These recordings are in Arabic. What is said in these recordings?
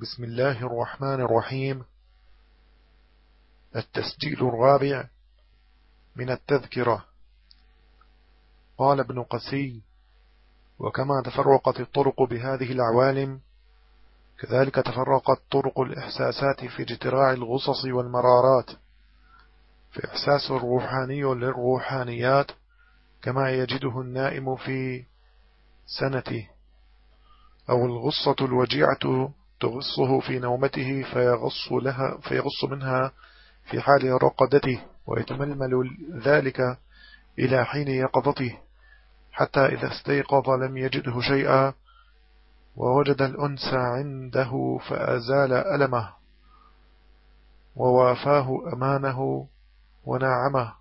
بسم الله الرحمن الرحيم. التسجيل الرابع من التذكرة. قال ابن قسي وكما تفرقت الطرق بهذه العوالم كذلك تفرقت طرق الإحساسات في اجتراع الغصص والمرارات فإحساس الروحاني للروحانيات كما يجده النائم في سنته أو الغصة الوجيعة تغصه في نومته فيغص, لها فيغص منها في حال رقدته ويتململ ذلك إلى حين يقظته حتى إذا استيقظ لم يجده شيئا ووجد الأنس عنده فأزال ألمه ووافاه أمانه وناعمه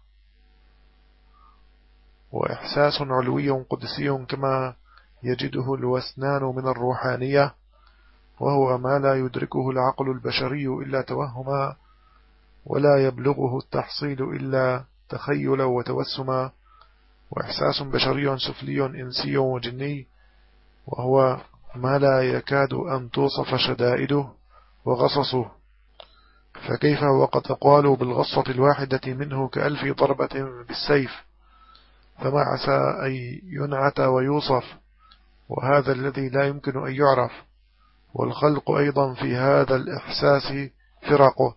وإحساس علوي قدسي كما يجده الوسنان من الروحانية وهو ما لا يدركه العقل البشري إلا توهما ولا يبلغه التحصيل إلا تخيلا وتوسما وإحساس بشري سفلي إنسي وجني وهو ما لا يكاد أن توصف شدائده وغصصه. فكيف وقد تقال بالغصة الواحدة منه كألف ضربة بالسيف؟ فما عسى أن ينعت ويوصف وهذا الذي لا يمكن أن يعرف. والخلق أيضا في هذا الإحساس فرقه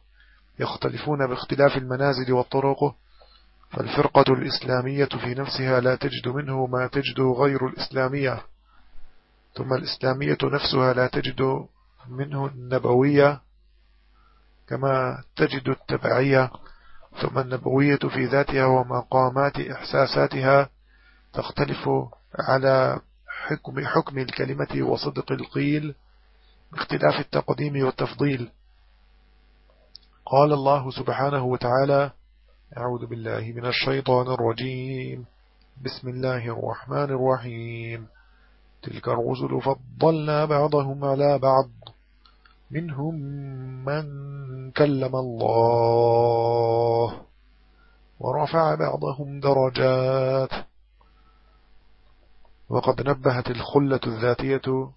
يختلفون باختلاف المنازل والطرق فالفرقة الإسلامية في نفسها لا تجد منه ما تجد غير الإسلامية ثم الإسلامية نفسها لا تجد منه النبوية كما تجد التبعية ثم النبوية في ذاتها ومقامات إحساساتها تختلف على حكم, حكم الكلمة وصدق القيل باختلاف التقديم والتفضيل. قال الله سبحانه وتعالى أعوذ بالله من الشيطان الرجيم. بسم الله الرحمن الرحيم. تلك الرسل فضلنا بعضهم على بعض. منهم من كلم الله ورفع بعضهم درجات. وقد نبهت الخلة الذاتية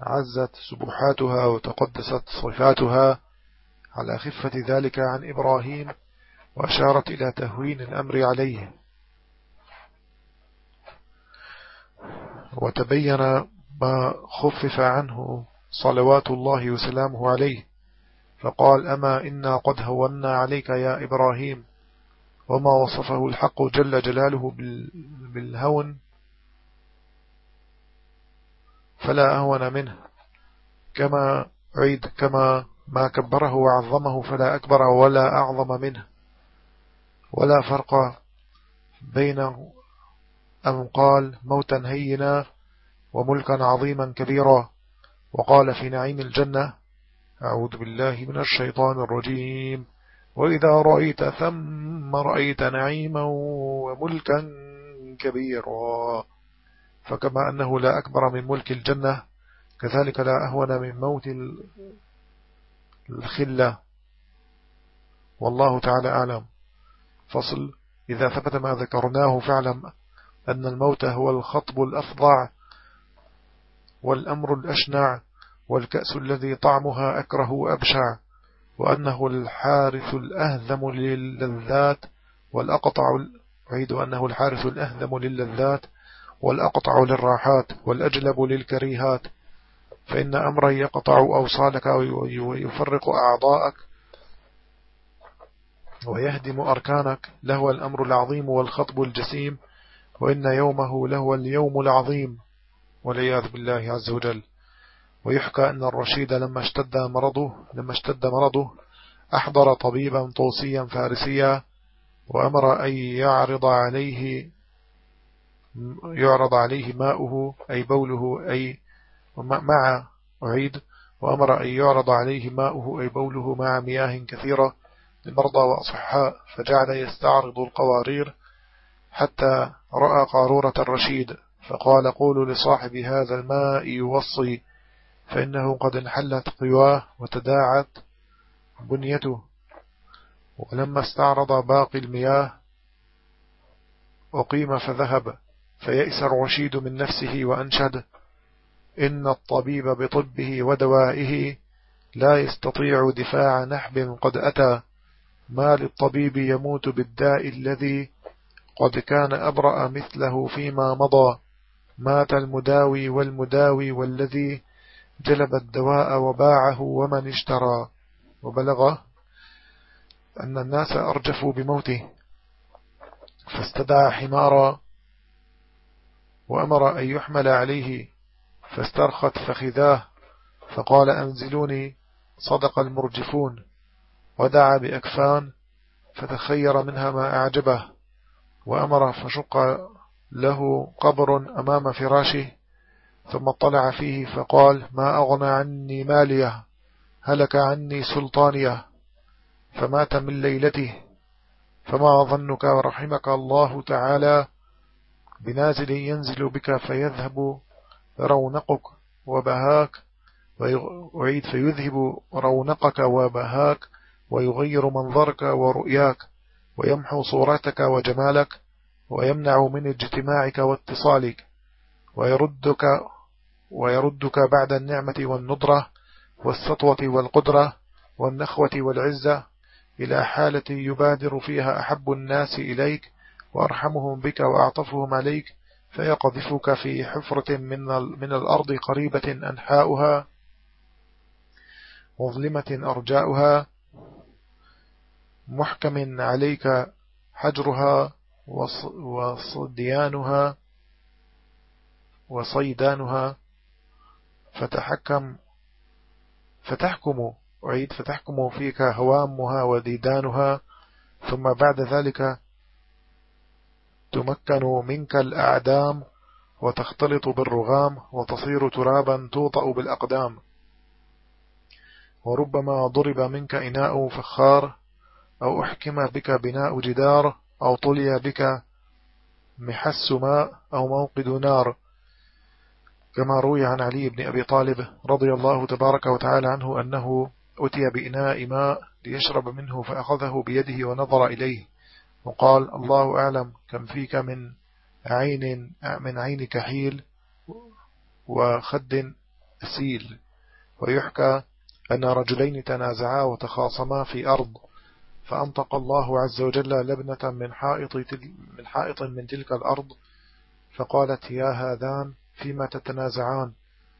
عزت سبحاتها وتقدست صفاتها على خفة ذلك عن إبراهيم وأشارت إلى تهوين الأمر عليه. وتبين ما خفف عنه صلوات الله وسلامه عليه فقال أما إنا قد هونا عليك يا إبراهيم وما وصفه الحق جل جلاله بالهون فلا أهون منه. كما عيد كما ما كبره وعظمه فلا أكبر ولا أعظم منه. ولا فرق بينه أم قال موتا هينا وملكا عظيما كبيرا وقال في نعيم الجنة أعوذ بالله من الشيطان الرجيم. وإذا رأيت ثم رأيت نعيما وملكا كبيرا. فكما أنه لا أكبر من ملك الجنة كذلك لا أهون من موت الخلة. والله تعالى أعلم. فصل إذا ثبت ما ذكرناه فاعلم أن الموت هو الخطب الأفضع والأمر الأشنع والكأس الذي طعمها أكره وأبشع وأنه الحارث الأهذم للذات والأقطع عيد أنه الحارث الأهذم للذات والأقطع للراحات والأجلب للكريهات فإن أمرا يقطع أوصالك ويفرق أعضاءك ويهدم أركانك لهو الأمر العظيم والخطب الجسيم وإن يومه لهو اليوم العظيم والعياذ بالله عز وجل. ويحكى أن الرشيد لما اشتد مرضه لما اشتد مرضه أحضر طبيبا طوسيا فارسيا وأمر أن يعرض عليه يعرض عليه ماؤه أي بوله أي مع أعيد وأمر أن يعرض عليه ماؤه أي بوله مع مياه كثيرة للمرضى وأصحاء فجعل يستعرض القوارير حتى رأى قارورة الرشيد فقال قولوا لصاحب هذا الماء يوصي فإنه قد انحلت قواه وتداعت بنيته ولما استعرض باقي المياه أقيم فذهب فيئس الرشيد من نفسه وأنشد إن الطبيب بطبه ودوائه لا يستطيع دفاع نحب قد أتى ما للطبيب يموت بالداء الذي قد كان أبرأ مثله فيما مضى مات المداوي والمداوي والذي جلب الدواء وباعه ومن اشترى. وبلغه أن الناس أرجفوا بموته فاستدعى حمارا وأمر أن يحمل عليه فاسترخت فخذاه فقال أنزلوني صدق المرجفون ودعا بأكفان فتخير منها ما أعجبه وأمر فشق له قبر أمام فراشه ثم اطلع فيه فقال ما أغنى عني ماليه هلك عني سلطانيه فمات من ليلته فما ظنك ورحمك الله تعالى بنازل ينزل بك فيذهب رونقك وبهاك ويعيد فيذهب رونقك وبهاك ويغير منظرك ورؤياك ويمحو صورتك وجمالك ويمنع من اجتماعك واتصالك ويردك ويردك بعد النعمة والنضرة والسطوة والقدرة والنخوة والعزة إلى حالة يبادر فيها أحب الناس إليك وأرحمهم بك وأعطفهم عليك فيقذفك في حفرة من, الأرض قريبة أنحاؤها مظلمة أرجاؤها محكم عليك حجرها وصديانها وصيدانها فتحكم فتحكم أعيد فتحكم فيك هوامها وديدانها ثم بعد ذلك تمكن منك الأعدام وتختلط بالرغام وتصير ترابا توطأ بالأقدام. وربما ضرب منك إناء فخار أو أحكم بك بناء جدار أو طلي بك محس ماء أو موقد نار. كما روي عن علي بن أبي طالب رضي الله تبارك وتعالى عنه أنه أتي بإناء ماء ليشرب منه فأخذه بيده ونظر إليه. وقال الله أعلم كم فيك من عين من عين كحيل وخد أسيل ويحكى أن رجلين تنازعا وتخاصما في أرض. فأنطق الله عز وجل لبنة من حائط, من حائط من تلك الأرض. فقالت يا هذان فيما تتنازعان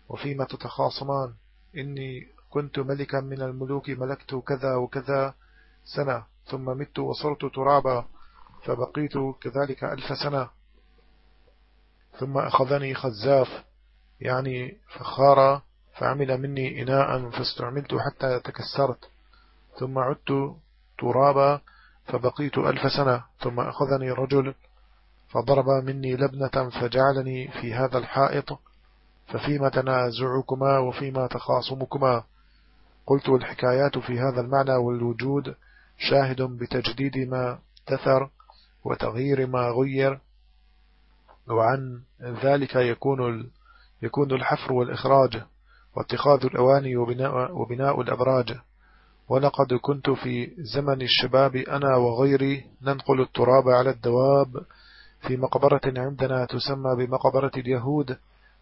وفيما تتخاصمان؟ إني كنت ملكا من الملوك ملكت كذا وكذا سنة ثم مت وصرت ترابا فبقيت كذلك ألف سنة. ثم أخذني خزاف يعني فخارا فعمل مني إناء فاستعملت حتى تكسرت. ثم عدت ترابا فبقيت ألف سنة. ثم أخذني رجل فضرب مني لبنة فجعلني في هذا الحائط. ففيما تنازعكما وفيما تخاصمكما. قلت الحكايات في هذا المعنى والوجود شاهد بتجديد ما تثر. وتغيير ما غير وعن ذلك يكون يكون الحفر والإخراج واتخاذ الأواني وبناء, وبناء الأبراج. ولقد كنت في زمن الشباب أنا وغيري ننقل التراب على الدواب في مقبرة عندنا تسمى بمقبرة اليهود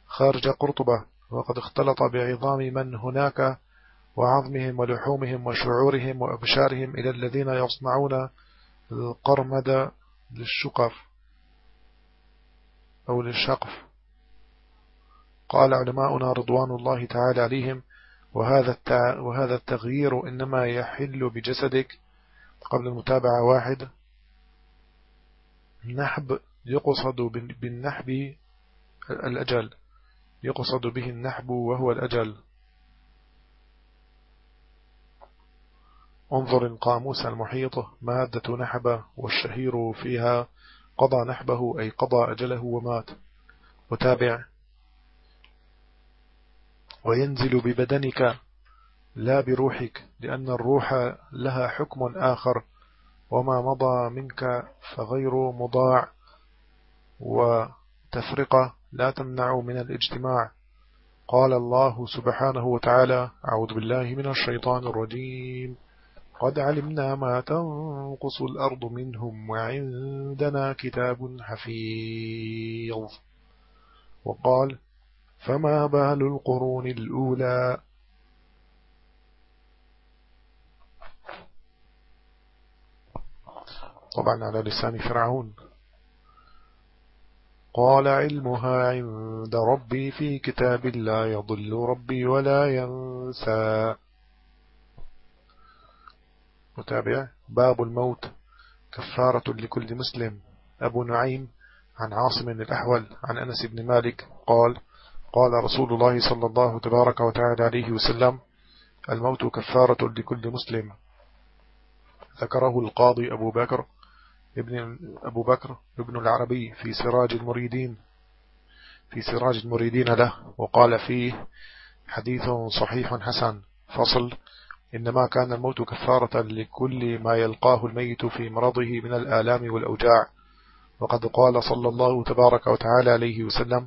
خارج قرطبة وقد اختلط بعظام من هناك وعظمهم ولحومهم وشعورهم وأبشارهم إلى الذين يصنعون القرمد للشقف أو للشقف. قال علماؤنا رضوان الله تعالى عليهم وهذا وهذا التغيير إنما يحل بجسدك. قبل المتابعة واحد نحب يقصد بالنحب الأجل يقصد به النحب وهو الأجل. انظر القاموس المحيط مادة نحبة والشهير فيها قضى نحبه أي قضى أجله ومات. وتابع. وينزل ببدنك لا بروحك لأن الروح لها حكم آخر. وما مضى منك فغير مضاع. وتفرقة لا تمنع من الاجتماع. قال الله سبحانه وتعالى أعوذ بالله من الشيطان الرجيم. قد علمنا ما تنقص الأرض منهم وعندنا كتاب حفيظ. وقال فما بال القرون الأولى؟ طبعا على لسان فرعون. قال علمها عند ربي في كتاب لا يضل ربي ولا ينسى. متابع باب الموت. كفارة لكل مسلم. أبو نعيم عن عاصم الأحول عن أنس بن مالك قال قال رسول الله صلى الله تبارك وتعالى عليه وسلم الموت كفارة لكل مسلم. ذكره القاضي أبو بكر ابن أبو بكر ابن العربي في سراج المريدين في سراج المريدين له وقال فيه حديث صحيح حسن. فصل إنما كان الموت كفارة لكل ما يلقاه الميت في مرضه من الآلام والأوجاع. وقد قال صلى الله تبارك وتعالى عليه وسلم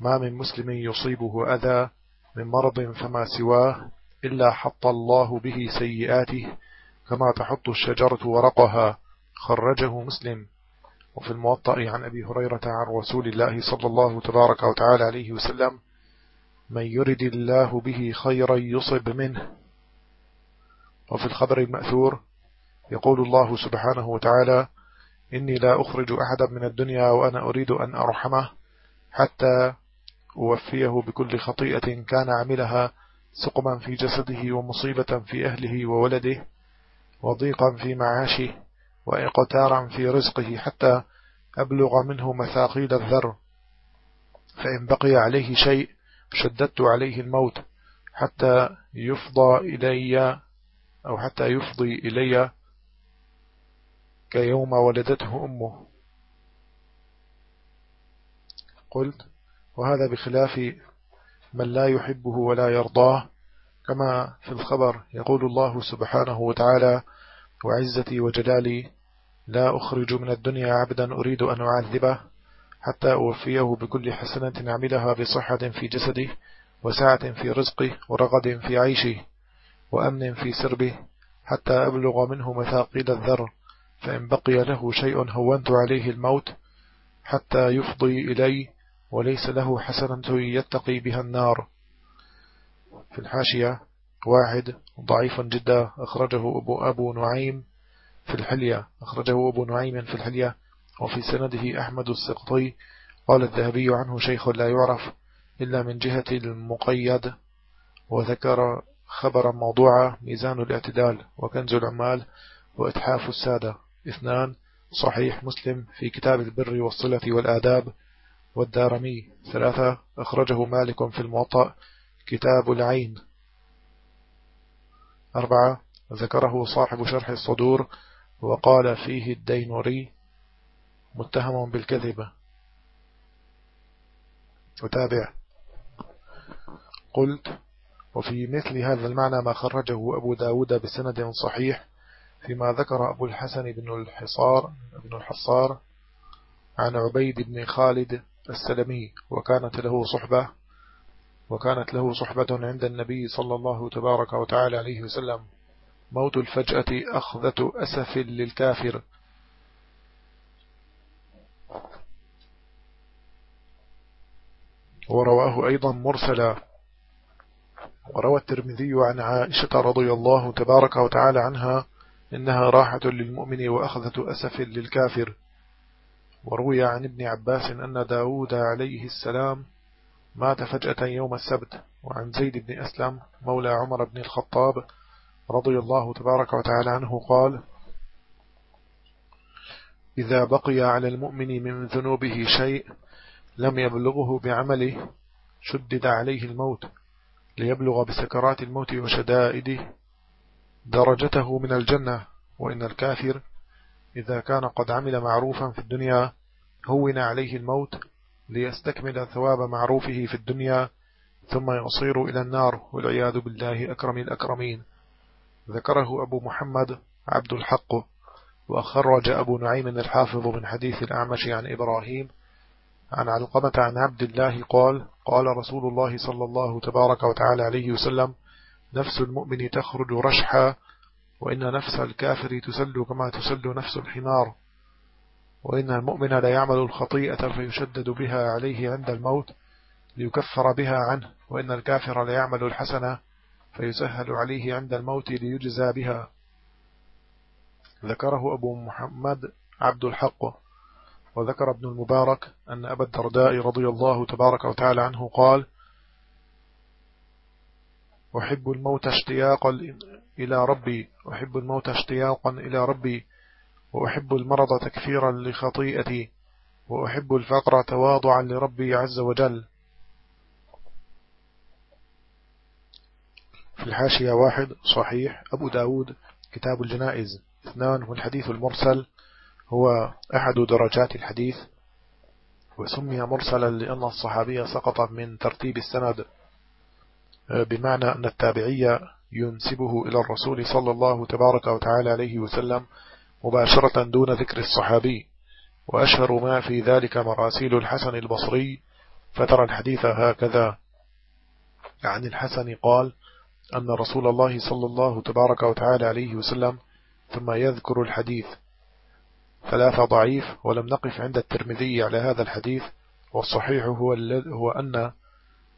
ما من مسلم يصيبه أذى من مرض فما سواه إلا حط الله به سيئاته كما تحط الشجرة ورقها. خرجه مسلم. وفي الموطأ عن أبي هريرة عن رسول الله صلى الله تبارك وتعالى عليه وسلم من يرد الله به خيرا يصب منه وفي الخبر المأثور يقول الله سبحانه وتعالى إني لا أخرج أحدا من الدنيا وأنا أريد أن أرحمه حتى أوفيه بكل خطيئة كان عملها سقما في جسده ومصيبة في أهله وولده وضيقا في معاشه وإقتارا في رزقه حتى أبلغ منه مثاقيل الذر. فإن بقي عليه شيء شددت عليه الموت حتى يفضى إلي أو حتى يفضي إلي كيوم ولدته أمه. قلت وهذا بخلاف من لا يحبه ولا يرضاه كما في الخبر يقول الله سبحانه وتعالى وعزتي وجلالي لا أخرج من الدنيا عبدا أريد أن أعذبه حتى أوفيه بكل حسنة عملها بصحة في جسده وسعة في رزقه ورغد في عيشه. وأمن في سربه حتى أبلغ منه مثاقيل الذر فإن بقي له شيء هونت عليه الموت حتى يفضي إلي وليس له حسنة يتقي بها النار. في الحاشية واحد ضعيف جدا أخرجه أبو, أبو نعيم في الحلية. أخرجه أبو نعيم في الحلية. وفي سنده أحمد السقطي. قال الذهبي عنه شيخ لا يعرف إلا من جهة المقيد وذكر خبرا موضوعا ميزان الاعتدال وكنز العمال وإتحاف السادة. اثنان صحيح مسلم في كتاب البر والصلة والآداب والدارمي. ثلاثة أخرجه مالك في الموطأ كتاب العين. أربعة ذكره صاحب شرح الصدور وقال فيه الدينوري متهم بالكذبة وتابع. قلت وفي مثل هذا المعنى ما خرجه أبو داود بسند صحيح فيما ذكر أبو الحسن بن الحصار بن الحصار عن عبيد بن خالد السلمي وكانت له صحبة وكانت له صحبة عند النبي صلى الله تبارك وتعالى عليه وسلم. موت الفجأة أخذة أسف للكافر. ورواه أيضا مرسلا. وروى الترمذي عن عائشة رضي الله تبارك وتعالى عنها إنها راحة للمؤمن وأخذة أسف للكافر. وروي عن ابن عباس أن داود عليه السلام مات فجأة يوم السبت وعن زيد بن أسلم مولى عمر بن الخطاب رضي الله تبارك وتعالى عنه قال إذا بقي على المؤمن من ذنوبه شيء لم يبلغه بعمله شدد عليه الموت ليبلغ بسكرات الموت وشدائده درجته من الجنة وإن الكافر إذا كان قد عمل معروفا في الدنيا هون عليه الموت ليستكمل ثواب معروفه في الدنيا ثم يصير إلى النار والعياذ بالله أكرم الأكرمين. ذكره أبو محمد عبد الحق وخرج أبو نعيم الحافظ من حديث الأعمش عن إبراهيم عن علقمة عن عبد الله قال قال رسول الله صلى الله تبارك وتعالى عليه وسلم نفس المؤمن تخرج رشحا وإن نفس الكافر تسل كما تسل نفس الحمار. وإن المؤمن لا يعمل الخطيئة فيشدد بها عليه عند الموت ليكفر بها عنه. وإن الكافر لا يعمل الحسنة فيسهل عليه عند الموت ليجزى بها. ذكره أبو محمد عبد الحق. وذكر ابن المبارك أن أبا الدرداء رضي الله تبارك وتعالى عنه قال أحب الموت اشتياقا إلى ربي أحب الموت اشتياقا إلى ربي وأحب المرض تكفيرا لخطيئتي وأحب الفقر تواضعا لربي عز وجل. في الحاشية واحد صحيح أبو داود كتاب الجنائز اثنان والحديث المرسل هو أحد درجات الحديث وسمي مرسلا لأن الصحابي سقط من ترتيب السند بمعنى أن التابعية ينسبه إلى الرسول صلى الله تبارك وتعالى عليه وسلم مباشرة دون ذكر الصحابي. وأشهر ما في ذلك مراسيل الحسن البصري فترى الحديث هكذا. عن الحسن قال أن رسول الله صلى الله تبارك وتعالى عليه وسلم ثم يذكر الحديث. ثلاثة ضعيف ولم نقف عند الترمذي على هذا الحديث والصحيح هو, هو أن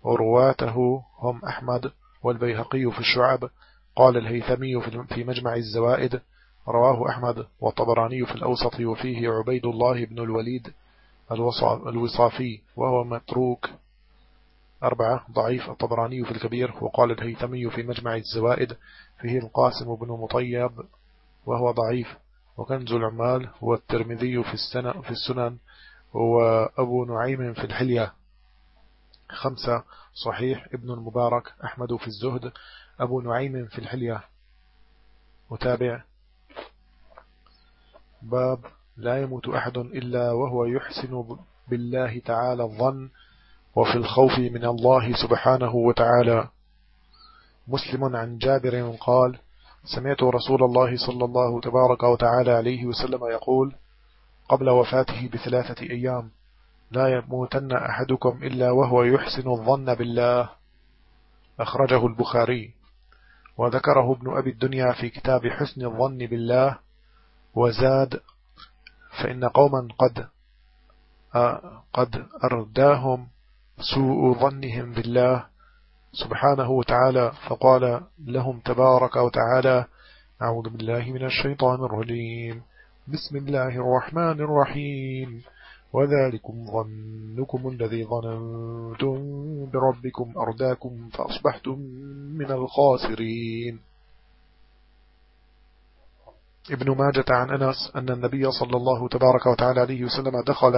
ورواته هم أحمد والبيهقي في الشعب. قال الهيثمي في مجمع الزوائد رواه أحمد والطبراني في الأوسط وفيه عبيد الله بن الوليد الوصافي وهو متروك. أربعة ضعيف الطبراني في الكبير وقال الهيثمي في مجمع الزوائد فيه القاسم بن مطيب وهو ضعيف. وكنز العمال هو الترمذي في, السنة في السنن وأبو نعيم في الحلية. خمسة صحيح ابن المبارك أحمد في الزهد أبو نعيم في الحلية. متابع. باب لا يموت أحد إلا وهو يحسن بالله تعالى الظن وفي الخوف من الله سبحانه وتعالى. مسلم عن جابر قال سمعت رسول الله صلى الله تبارك وتعالى عليه وسلم يقول قبل وفاته بثلاثة أيام لا يموتن أحدكم إلا وهو يحسن الظن بالله. أخرجه البخاري. وذكره ابن أبي الدنيا في كتاب حسن الظن بالله. وزاد فإن قوما قد قد أرداهم سوء ظنهم بالله. سبحانه وتعالى فقال لهم تبارك وتعالى أعوذ بالله من الشيطان الرجيم. بسم الله الرحمن الرحيم. وذلكم ظنكم الذي ظننتم بربكم أرداكم فأصبحتم من الخاسرين. ابن ماجة عن أنس أن النبي صلى الله تبارك وتعالى عليه وسلم دخل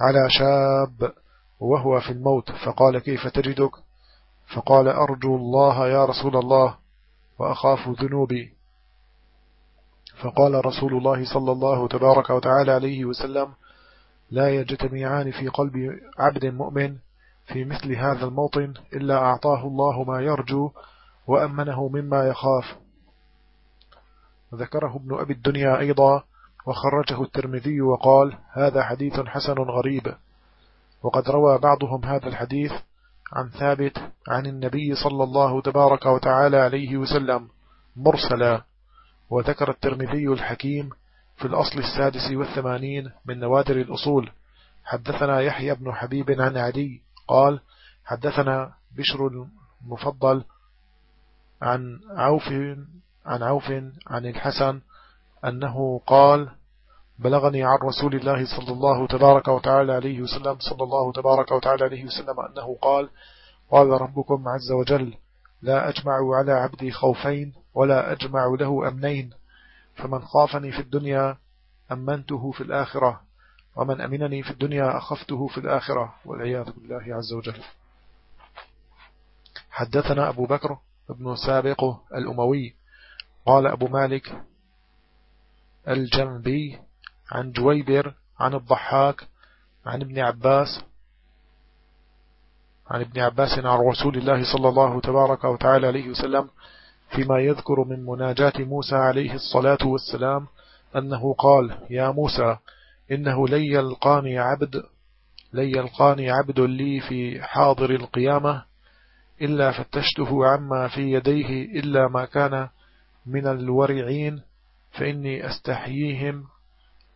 على شاب وهو في الموت فقال كيف تجدك؟ فقال أرجو الله يا رسول الله وأخاف ذنوبي. فقال رسول الله صلى الله تبارك وتعالى عليه وسلم لا يجتمعان في قلب عبد مؤمن في مثل هذا الموطن إلا أعطاه الله ما يرجو وأمنه مما يخاف. ذكره ابن أبي الدنيا أيضا وخرجه الترمذي وقال هذا حديث حسن غريب. وقد روى بعضهم هذا الحديث عن ثابت عن النبي صلى الله تبارك وتعالى عليه وسلم مرسلا. وذكر الترمذي الحكيم في الأصل السادس والثمانين من نوادر الأصول. حدثنا يحيى بن حبيب عن عدي قال حدثنا بشر المفضل عن عوف عن عوف عن الحسن أنه قال بلغني عن رسول الله صلى الله تبارك وتعالى عليه وسلم صلى الله تبارك وتعالى عليه وسلم أنه قال قال ربكم عز وجل لا أجمع على عبدي خوفين ولا أجمع له أمنين فمن خافني في الدنيا أمنته في الآخرة ومن أمنني في الدنيا أخفته في الآخرة. والعياذ بالله عز وجل. حدثنا أبو بكر ابن سابق الأموي قال أبو مالك الجنبي عن جويبر عن الضحاك عن ابن عباس عن ابن عباس عن رسول الله صلى الله تبارك وتعالى عليه وسلم فيما يذكر من مناجاة موسى عليه الصلاة والسلام أنه قال يا موسى إنه لن يلقاني عبد لن يلقاني عبد لي في حاضر القيامة إلا فتشته عما في يديه إلا ما كان من الورعين فإني أستحييهم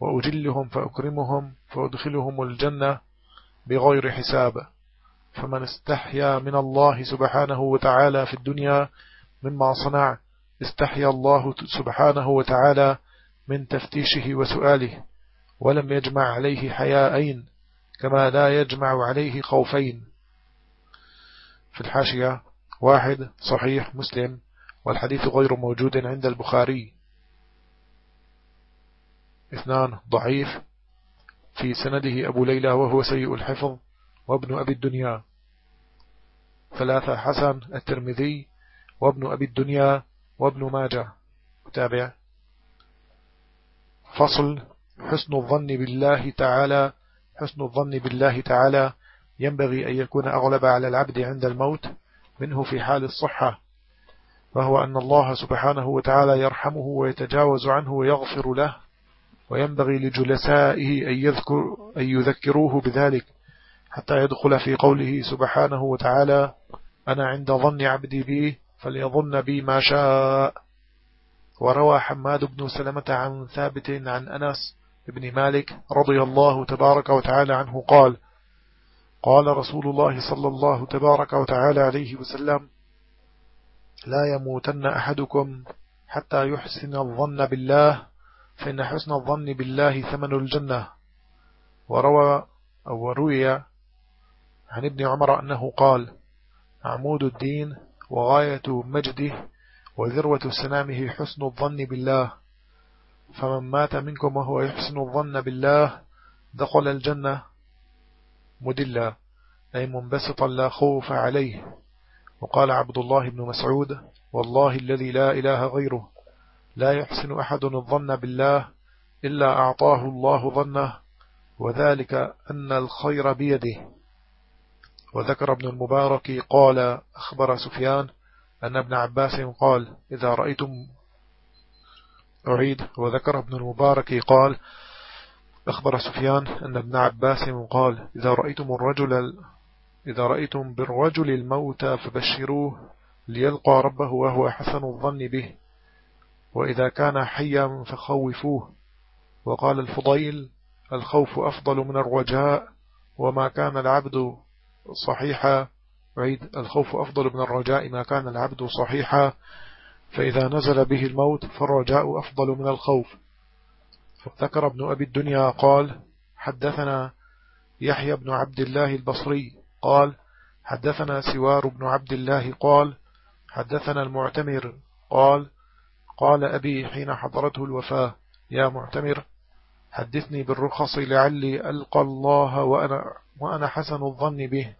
وأجلهم فأكرمهم فأدخلهم الجنة بغير حساب. فمن استحيا من الله سبحانه وتعالى في الدنيا مما صنع استحيا الله سبحانه وتعالى من تفتيشه وسؤاله. ولم يجمع عليه حياءين كما لا يجمع عليه خوفين. في الحاشية واحد صحيح مسلم والحديث غير موجود عند البخاري. اثنان ضعيف في سنده أبو ليلى وهو سيء الحفظ وابن أبي الدنيا. ثلاثة حسن الترمذي وابن أبي الدنيا وابن ماجه. متابع فصل حسن الظن بالله تعالى. حسن الظن بالله تعالى. ينبغي أن يكون أغلب على العبد عند الموت منه في حال الصحة. وهو أن الله سبحانه وتعالى يرحمه ويتجاوز عنه ويغفر له. وينبغي لجلسائه أن, يذكر أن يذكروه بذلك حتى يدخل في قوله سبحانه وتعالى أنا عند ظن عبدي بي فليظن بي ما شاء. وروى حماد بن سلمة عن ثابت عن أنس بن مالك رضي الله تبارك وتعالى عنه قال قال رسول الله صلى الله تبارك وتعالى عليه وسلم لا يموتن أحدكم حتى يحسن الظن بالله فإن حسن الظن بالله ثمن الجنة. وروى أو روي عن ابن عمر أنه قال عمود الدين وغاية مجده وذروة سنامه حسن الظن بالله. فمن مات منكم وهو يحسن الظن بالله دخل الجنة مدلا أي منبسطا لا خوف عليه. وقال عبد الله بن مسعود والله الذي لا إله غيره. لا يحسن أحد الظن بالله إلا أعطاه الله ظنه وذلك أن الخير بيده. وذكر ابن المبارك قال أخبر سفيان أن ابن عباس قال إذا رأيتم أعيد وذكر ابن المبارك قال أخبر سفيان أن ابن عباس قال إذا رأيتم الرجل إذا رأيتم بالرجل الموتى فبشروه ليلقى ربه وهو حسن الظن به. وإذا كان حيا فخوفوه. وقال الفضيل الخوف أفضل من الرجاء وما كان العبد صحيحا. عيد الخوف أفضل من الرجاء ما كان العبد صحيحا. فإذا نزل به الموت فالرجاء أفضل من الخوف. ذكر ابن أبي الدنيا قال حدثنا يحيى بن عبد الله البصري قال حدثنا سوار بن عبد الله قال حدثنا المعتمر قال قال أبي حين حضرته الوفاة يا معتمر حدثني بالرخص لعلي ألقى الله وأنا, وأنا حسن الظن به.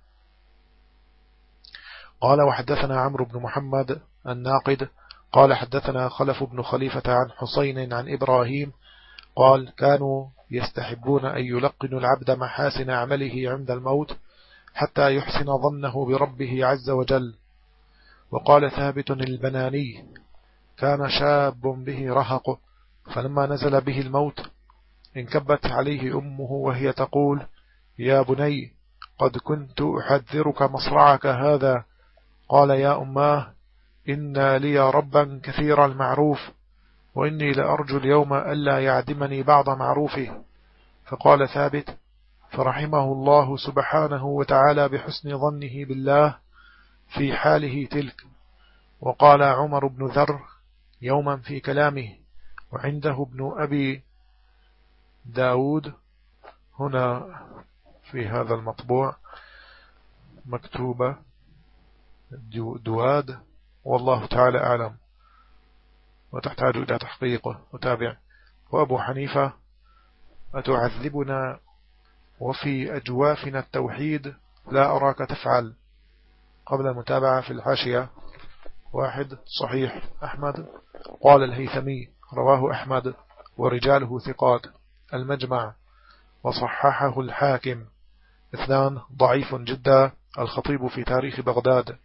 قال وحدثنا عمرو بن محمد الناقد. قال حدثنا خلف بن خليفة عن حسين عن إبراهيم. قال كانوا يستحبون أن يلقنوا العبد محاسن عمله عند الموت حتى يحسن ظنه بربه عز وجل. وقال ثابت البناني كان شاب به رهق فلما نزل به الموت انكبت عليه أمه وهي تقول يا بني قد كنت أحذرك مصرعك هذا. قال يا أماه إن لي ربا كثير المعروف وإني لأرجو اليوم ألا يعدمني بعض معروفه. فقال ثابت فرحمه الله سبحانه وتعالى بحسن ظنه بالله في حاله تلك. وقال عمر بن ذر يوما في كلامه. وعنده ابن أبي داود هنا في هذا المطبوع مكتوبة دواد. والله تعالى أعلم. وتحتاج إلى تحقيقه وتابع. وأبو حنيفة أتعذبنا وفي أجوافنا التوحيد لا أراك تفعل. قبل المتابعة في الحاشية واحد صحيح أحمد. قال الهيثمي رواه أحمد ورجاله ثقات. المجمع. وصححه الحاكم. اثنان ضعيف جدا. الخطيب في تاريخ بغداد.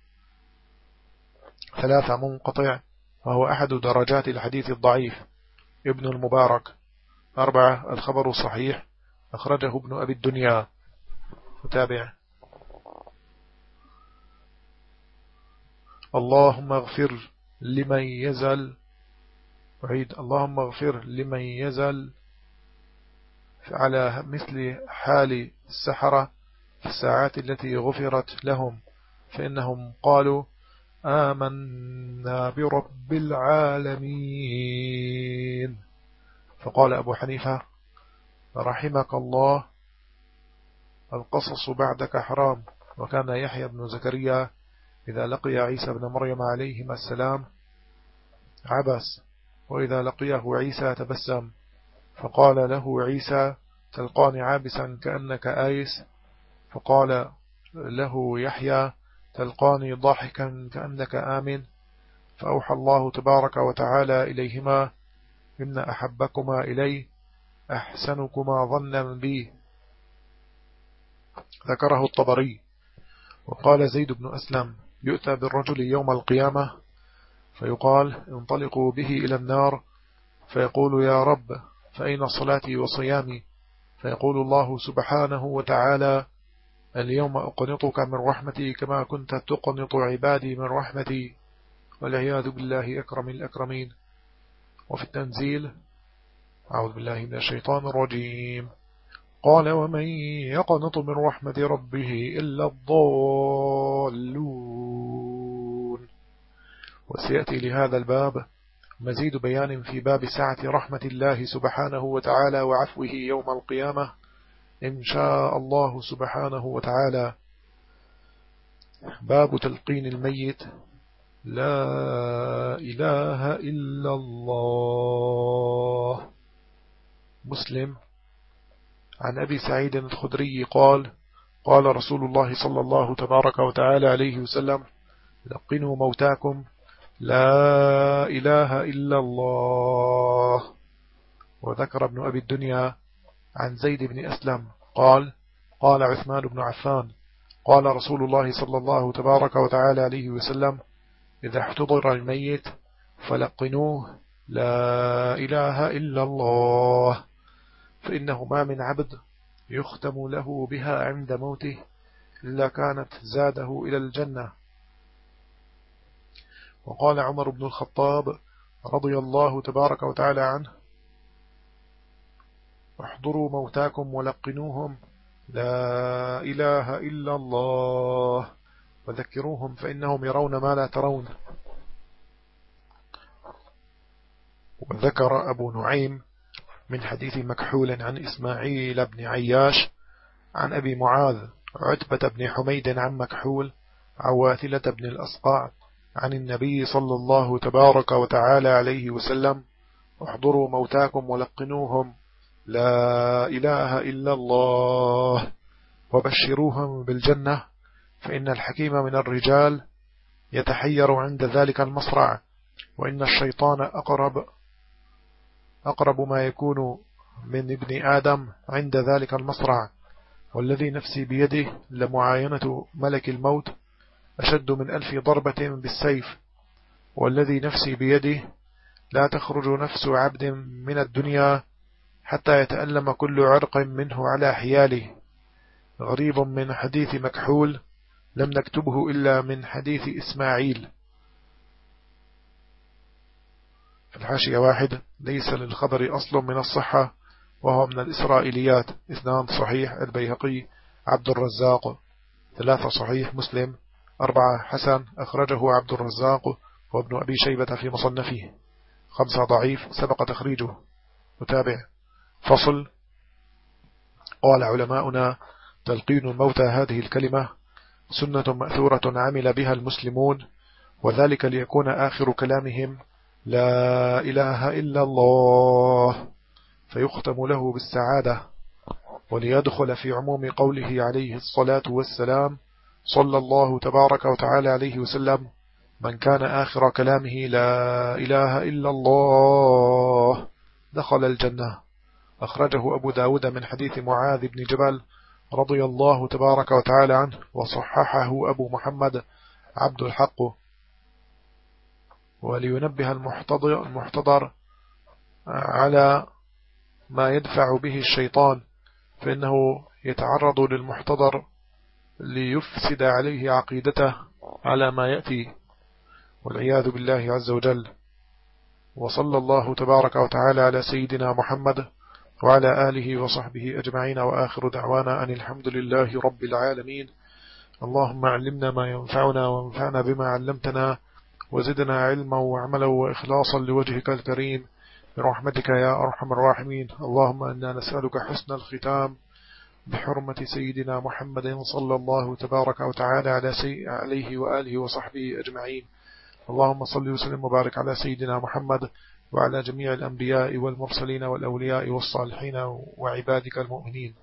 ثلاثة منقطع. وهو أحد درجات الحديث الضعيف. ابن المبارك. أربعة الخبر الصحيح أخرجه ابن أبي الدنيا. متابع. اللهم اغفر لمن يزل. أعيد. اللهم اغفر لمن يزل. على مثل حال السحرة في الساعات التي غفرت لهم. فإنهم قالوا آمنا برب العالمين. فقال أبو حنيفة رحمك الله القصص بعدك حرام. وكان يحيى بن زكريا إذا لقي عيسى بن مريم عليهما السلام عبس وإذا لقيه عيسى تبسم فقال له عيسى تلقاني عابسا كأنك آيس؟ فقال له يحيى تلقاني ضاحكا كأنك آمن؟ فأوحى الله تبارك وتعالى إليهما إن أحبكما إلي أحسنكما ظنا بي. ذكره الطبري. وقال زيد بن أسلم يؤتى بالرجل يوم القيامة فيقال انطلقوا به إلى النار فيقول يا رب فأين صلاتي وصيامي؟ فيقول الله سبحانه وتعالى اليوم أقنطك من رحمتي كما كنت تقنط عبادي من رحمتي والعياذ بالله أكرم الأكرمين. وفي التنزيل أعوذ بالله من الشيطان الرجيم. قال ومن يقنط من رحمة ربه إلا الضالون. وسيأتي لهذا الباب مزيد بيان في باب سعة رحمة الله سبحانه وتعالى وعفوه يوم القيامة إن شاء الله سبحانه وتعالى. باب تلقين الميت. لا إله إلا الله. مسلم. عن أبي سعيد الخدري قال قال رسول الله صلى الله تبارك وتعالى عليه وسلم لقنوا موتاكم لا إله إلا الله. وذكر ابن أبي الدنيا عن زيد بن أسلم قال قال عثمان بن عفان قال رسول الله صلى الله تبارك وتعالى عليه وسلم إذا احتضر الميت فلقنوه لا إله إلا الله. فإنه ما من عبد يختم له بها عند موته إلا كانت زاده إلى الجنة. وقال عمر بن الخطاب رضي الله تبارك وتعالى عنه احضروا موتاكم ولقنوهم لا إله إلا الله وذكروهم فإنهم يرون ما لا ترون. وذكر أبو نعيم من حديث مكحول عن إسماعيل بن عياش عن أبي معاذ عتبة بن حميد عن مكحول عواثلة بن الأصقاع عن النبي صلى الله تبارك وتعالى عليه وسلم احضروا موتاكم ولقنوهم لا إله إلا الله وبشروهم بالجنة فإن الحكيم من الرجال يتحير عند ذلك المصرع وإن الشيطان أقرب أقرب ما يكون من ابن آدم عند ذلك المصرع والذي نفسي بيده لمعاينة ملك الموت أشد من ألف ضربة بالسيف والذي نفسي بيده لا تخرج نفس عبد من الدنيا حتى يتألم كل عرق منه على حياله. غريب من حديث مكحول لم نكتبه إلا من حديث إسماعيل في الحاشية واحد ليس للخبر أصل من الصحة وهو من الإسرائيليات. اثنان صحيح البيهقي عبد الرزاق. ثلاثة صحيح مسلم. أربعة حسن أخرجه عبد الرزاق وابن أبي شيبة في مصنفه خمسة ضعيف سبق تخريجه. متابع. فصل. قال علماؤنا تلقين الموتى هذه الكلمة. سنة مأثورة عمل بها المسلمون وذلك ليكون آخر كلامهم. لا إله إلا الله فيختم له بالسعادة وليدخل في عموم قوله عليه الصلاة والسلام صلى الله تبارك وتعالى عليه وسلم من كان آخر كلامه لا إله إلا الله دخل الجنة. أخرجه أبو داود من حديث معاذ بن جبل رضي الله تبارك وتعالى عنه وصححه أبو محمد عبد الحق ولينبه المحتضر, المحتضر على ما يدفع به الشيطان فإنه يتعرض للمحتضر ليفسد عليه عقيدته على ما يأتي. والعياذ بالله عز وجل. وصلى الله تبارك وتعالى على سيدنا محمد وعلى آله وصحبه أجمعين. وآخر دعوانا أن الحمد لله رب العالمين. اللهم علمنا ما ينفعنا وانفعنا بما علمتنا. وزدنا علما وعملا وإخلاصا لوجهك الكريم. برحمتك يا أرحم الراحمين. اللهم أنا نسألك حسن الختام بحرمة سيدنا محمد صلى الله تبارك وتعالى على سي... عليه وآله وصحبه أجمعين. اللهم صل وسلم وبارك على سيدنا محمد وعلى جميع الأنبياء والمرسلين والأولياء والصالحين وعبادك المؤمنين.